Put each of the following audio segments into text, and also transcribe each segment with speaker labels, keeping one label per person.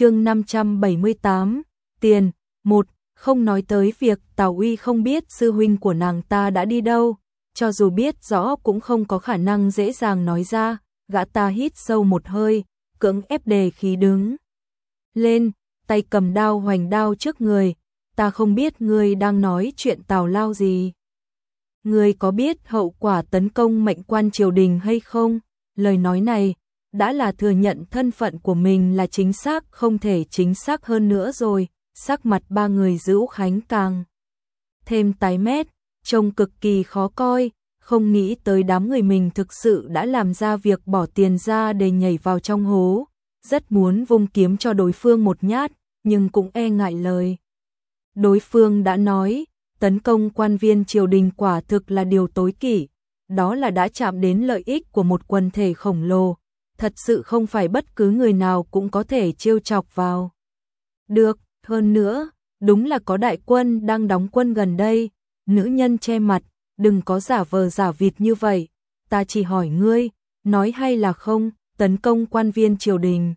Speaker 1: chương 578, tiền, một không nói tới việc Tào Uy không biết sư huynh của nàng ta đã đi đâu, cho dù biết rõ cũng không có khả năng dễ dàng nói ra, gã ta hít sâu một hơi, cưỡng ép đề khí đứng. Lên, tay cầm đao hoành đao trước người, ta không biết ngươi đang nói chuyện tào lao gì. Ngươi có biết hậu quả tấn công mệnh quan triều đình hay không? Lời nói này, đã là thừa nhận thân phận của mình là chính xác không thể chính xác hơn nữa rồi, sắc mặt ba người giữ khánh càng. Thêm tái mét, trông cực kỳ khó coi, không nghĩ tới đám người mình thực sự đã làm ra việc bỏ tiền ra để nhảy vào trong hố, rất muốn vung kiếm cho đối phương một nhát, nhưng cũng e ngại lời. Đối phương đã nói, tấn công quan viên triều đình quả thực là điều tối kỷ, đó là đã chạm đến lợi ích của một quần thể khổng lồ, thật sự không phải bất cứ người nào cũng có thể chiêu chọc vào. Được, hơn nữa, đúng là có đại quân đang đóng quân gần đây, nữ nhân che mặt, đừng có giả vờ giả vịt như vậy, ta chỉ hỏi ngươi, nói hay là không, tấn công quan viên triều đình.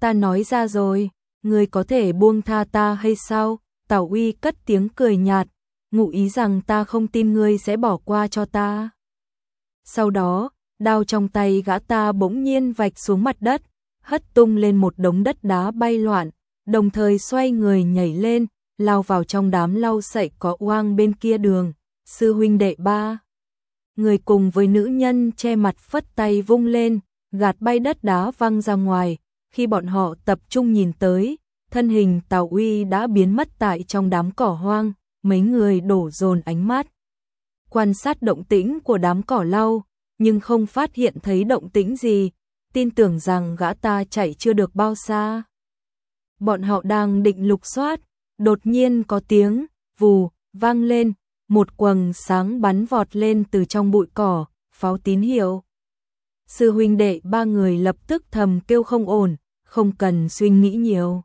Speaker 1: Ta nói ra rồi, ngươi có thể buông tha ta hay sao? Tào Uy cất tiếng cười nhạt, ngụ ý rằng ta không tin ngươi sẽ bỏ qua cho ta. Sau đó, đao trong tay gã ta bỗng nhiên vạch xuống mặt đất, hất tung lên một đống đất đá bay loạn, đồng thời xoay người nhảy lên, lao vào trong đám lau sậy có oang bên kia đường, sư huynh đệ ba. Người cùng với nữ nhân che mặt phất tay vung lên, gạt bay đất đá văng ra ngoài, khi bọn họ tập trung nhìn tới, thân hình Tào Uy đã biến mất tại trong đám cỏ hoang, mấy người đổ dồn ánh mắt. Quan sát động tĩnh của đám cỏ lau, nhưng không phát hiện thấy động tĩnh gì, tin tưởng rằng gã ta chạy chưa được bao xa. Bọn họ đang định lục soát, đột nhiên có tiếng, vù, vang lên, một quầng sáng bắn vọt lên từ trong bụi cỏ, pháo tín hiệu. Sư huynh đệ ba người lập tức thầm kêu không ổn, không cần suy nghĩ nhiều.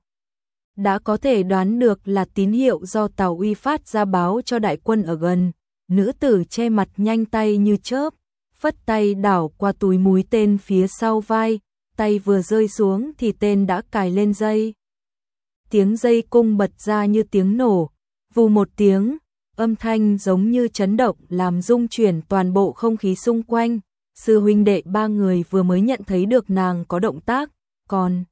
Speaker 1: Đã có thể đoán được là tín hiệu do Tàu Uy phát ra báo cho đại quân ở gần, nữ tử che mặt nhanh tay như chớp, phất tay đảo qua túi múi tên phía sau vai, tay vừa rơi xuống thì tên đã cài lên dây. Tiếng dây cung bật ra như tiếng nổ, vù một tiếng, âm thanh giống như chấn động làm rung chuyển toàn bộ không khí xung quanh. Sư huynh đệ ba người vừa mới nhận thấy được nàng có động tác, còn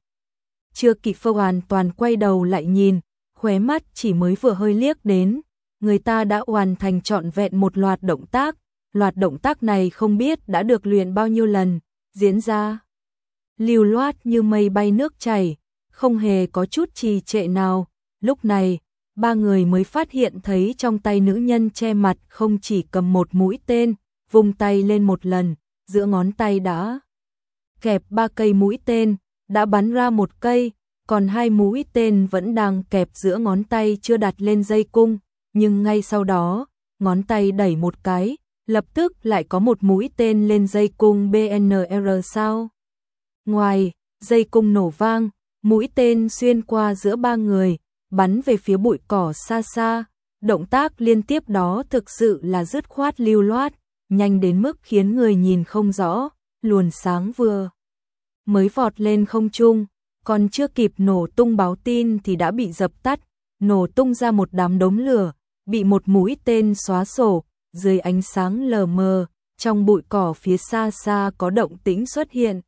Speaker 1: chưa kịp phơ hoàn toàn quay đầu lại nhìn, khóe mắt chỉ mới vừa hơi liếc đến, người ta đã hoàn thành trọn vẹn một loạt động tác, loạt động tác này không biết đã được luyện bao nhiêu lần, diễn ra lưu loát như mây bay nước chảy, không hề có chút trì trệ nào. Lúc này, ba người mới phát hiện thấy trong tay nữ nhân che mặt không chỉ cầm một mũi tên, vùng tay lên một lần, giữa ngón tay đã kẹp ba cây mũi tên, đã bắn ra một cây, còn hai mũi tên vẫn đang kẹp giữa ngón tay chưa đặt lên dây cung, nhưng ngay sau đó, ngón tay đẩy một cái, lập tức lại có một mũi tên lên dây cung BNR sao. Ngoài, dây cung nổ vang, mũi tên xuyên qua giữa ba người, bắn về phía bụi cỏ xa xa. Động tác liên tiếp đó thực sự là dứt khoát lưu loát, nhanh đến mức khiến người nhìn không rõ, luồn sáng vừa mới vọt lên không trung, còn chưa kịp nổ tung báo tin thì đã bị dập tắt, nổ tung ra một đám đống lửa, bị một mũi tên xóa sổ, dưới ánh sáng lờ mờ, trong bụi cỏ phía xa xa có động tĩnh xuất hiện.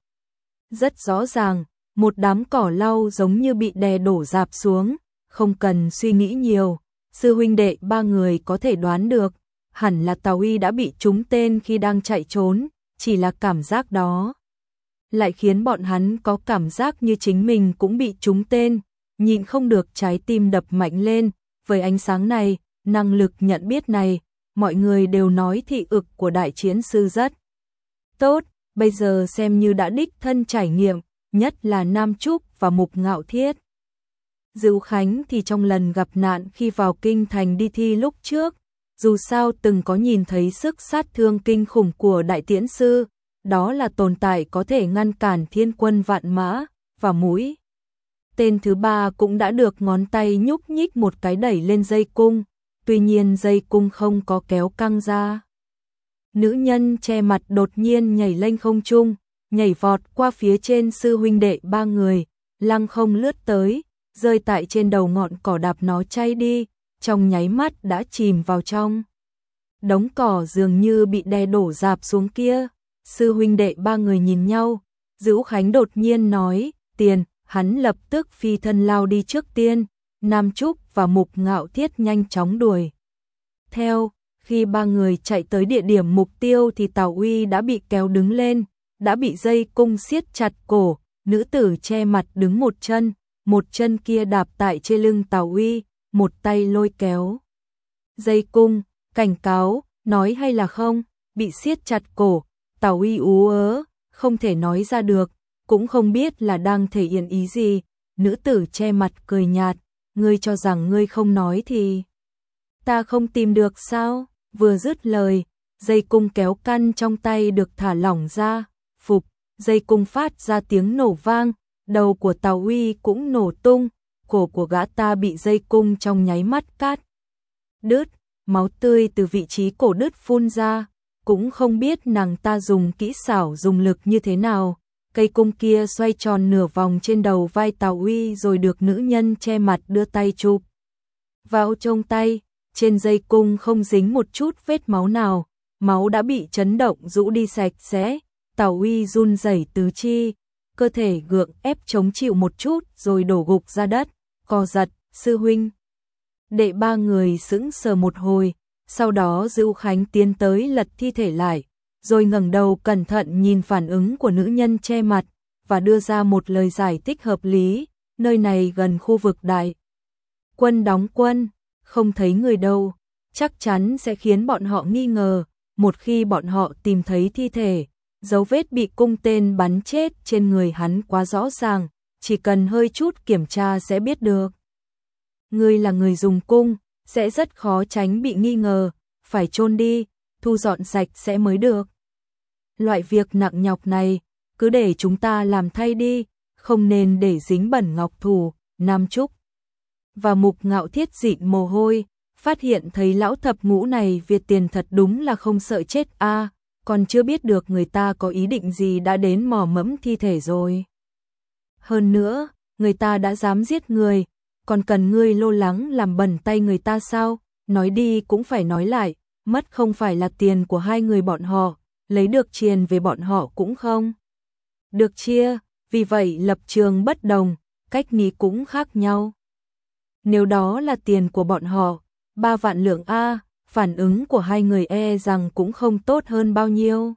Speaker 1: Rất rõ ràng, một đám cỏ lau giống như bị đè đổ dạp xuống, không cần suy nghĩ nhiều, sư huynh đệ ba người có thể đoán được, hẳn là Tào Y đã bị trúng tên khi đang chạy trốn, chỉ là cảm giác đó. Lại khiến bọn hắn có cảm giác như chính mình cũng bị trúng tên, nhịn không được trái tim đập mạnh lên, với ánh sáng này, năng lực nhận biết này, mọi người đều nói thị ực của đại chiến sư rất tốt, bây giờ xem như đã đích thân trải nghiệm, nhất là Nam Trúc và Mục Ngạo Thiết. Dữu Khánh thì trong lần gặp nạn khi vào kinh thành đi thi lúc trước, dù sao từng có nhìn thấy sức sát thương kinh khủng của đại tiễn sư, đó là tồn tại có thể ngăn cản thiên quân vạn mã, và mũi. Tên thứ ba cũng đã được ngón tay nhúc nhích một cái đẩy lên dây cung, tuy nhiên dây cung không có kéo căng ra. Nữ nhân che mặt đột nhiên nhảy lên không trung, nhảy vọt qua phía trên sư huynh đệ ba người, lăng không lướt tới, rơi tại trên đầu ngọn cỏ đạp nó chay đi, trong nháy mắt đã chìm vào trong. Đống cỏ dường như bị đè đổ dạp xuống kia, sư huynh đệ ba người nhìn nhau, Dữ Khánh đột nhiên nói, tiền, hắn lập tức phi thân lao đi trước tiên, Nam Trúc và Mục Ngạo Thiết nhanh chóng đuổi. Theo, khi ba người chạy tới địa điểm mục tiêu thì Tào Uy đã bị kéo đứng lên, đã bị dây cung siết chặt cổ, nữ tử che mặt đứng một chân, một chân kia đạp tại trên lưng Tào Uy, một tay lôi kéo. Dây cung, cảnh cáo, nói hay là không, bị siết chặt cổ, Tào Uy ú ớ, không thể nói ra được, cũng không biết là đang thể hiện ý gì, nữ tử che mặt cười nhạt, ngươi cho rằng ngươi không nói thì ta không tìm được sao? Vừa dứt lời, dây cung kéo căn trong tay được thả lỏng ra, phục, dây cung phát ra tiếng nổ vang, đầu của Tào Uy cũng nổ tung, cổ của gã ta bị dây cung trong nháy mắt cắt. Đứt, máu tươi từ vị trí cổ đứt phun ra, cũng không biết nàng ta dùng kỹ xảo dùng lực như thế nào. Cây cung kia xoay tròn nửa vòng trên đầu vai Tào Uy rồi được nữ nhân che mặt đưa tay chụp. Vào trong tay, trên dây cung không dính một chút vết máu nào, máu đã bị chấn động rũ đi sạch sẽ. Tào Uy run rẩy tứ chi, cơ thể gượng ép chống chịu một chút rồi đổ gục ra đất, co giật, sư huynh. Đệ ba người sững sờ một hồi, sau đó Dữu Khánh tiến tới lật thi thể lại, rồi ngẩng đầu cẩn thận nhìn phản ứng của nữ nhân che mặt và đưa ra một lời giải thích hợp lý, nơi này gần khu vực đại. Quân đóng quân, không thấy người đâu, chắc chắn sẽ khiến bọn họ nghi ngờ, một khi bọn họ tìm thấy thi thể, dấu vết bị cung tên bắn chết trên người hắn quá rõ ràng, chỉ cần hơi chút kiểm tra sẽ biết được. Ngươi là người dùng cung, sẽ rất khó tránh bị nghi ngờ, phải chôn đi, thu dọn sạch sẽ mới được. Loại việc nặng nhọc này, cứ để chúng ta làm thay đi, không nên để dính bẩn ngọc thủ, Nam Trúc. Và mục ngạo thiết dịn mồ hôi, phát hiện thấy lão thập ngũ này Việt tiền thật đúng là không sợ chết a còn chưa biết được người ta có ý định gì đã đến mò mẫm thi thể rồi. Hơn nữa, người ta đã dám giết người, còn cần ngươi lô lắng làm bẩn tay người ta sao, nói đi cũng phải nói lại, mất không phải là tiền của hai người bọn họ, lấy được tiền về bọn họ cũng không. Được chia, vì vậy lập trường bất đồng, cách nghĩ cũng khác nhau. Nếu đó là tiền của bọn họ, ba vạn lượng A, phản ứng của hai người e rằng cũng không tốt hơn bao nhiêu.